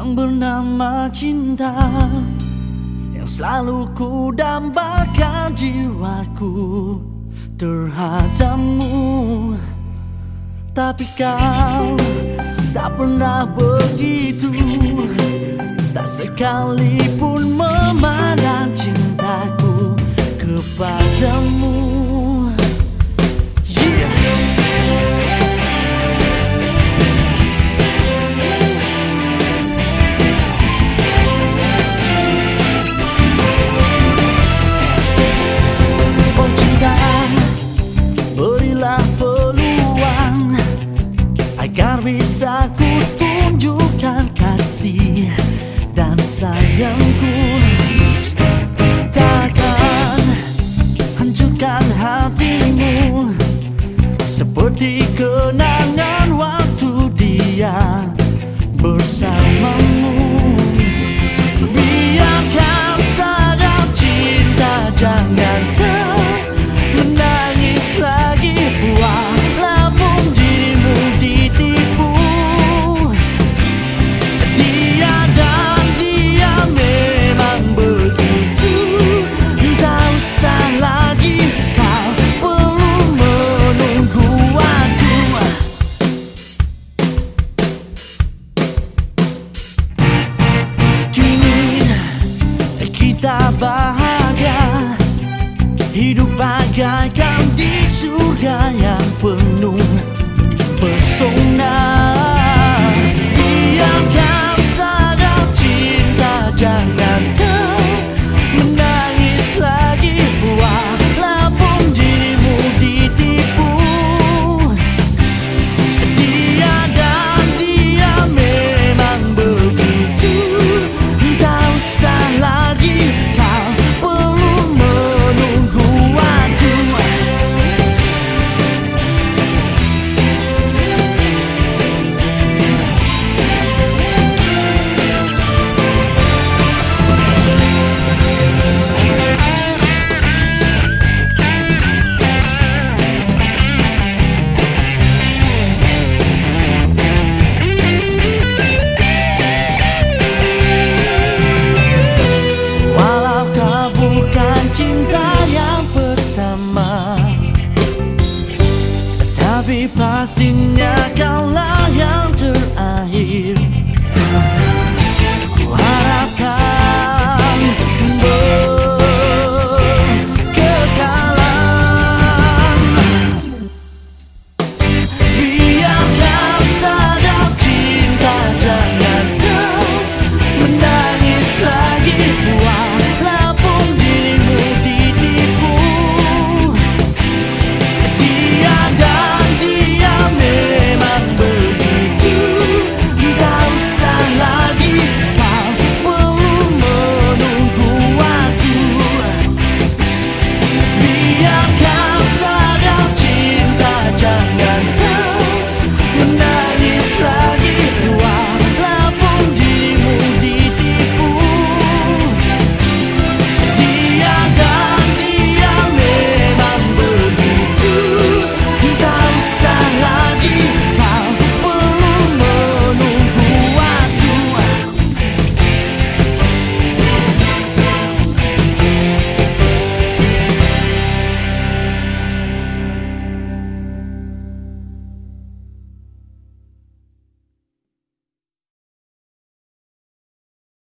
yang bernama cinta yang selalu ku dambakan jiwaku terhadapmu. Tapi kau tak pernah begitu tak sekalipun memandang cintaku kepadamu hancurkan hatimu Seperti kenangan waktu dia bersamamu surga yang penuh Tapi pastinya kaulah yang terakhir.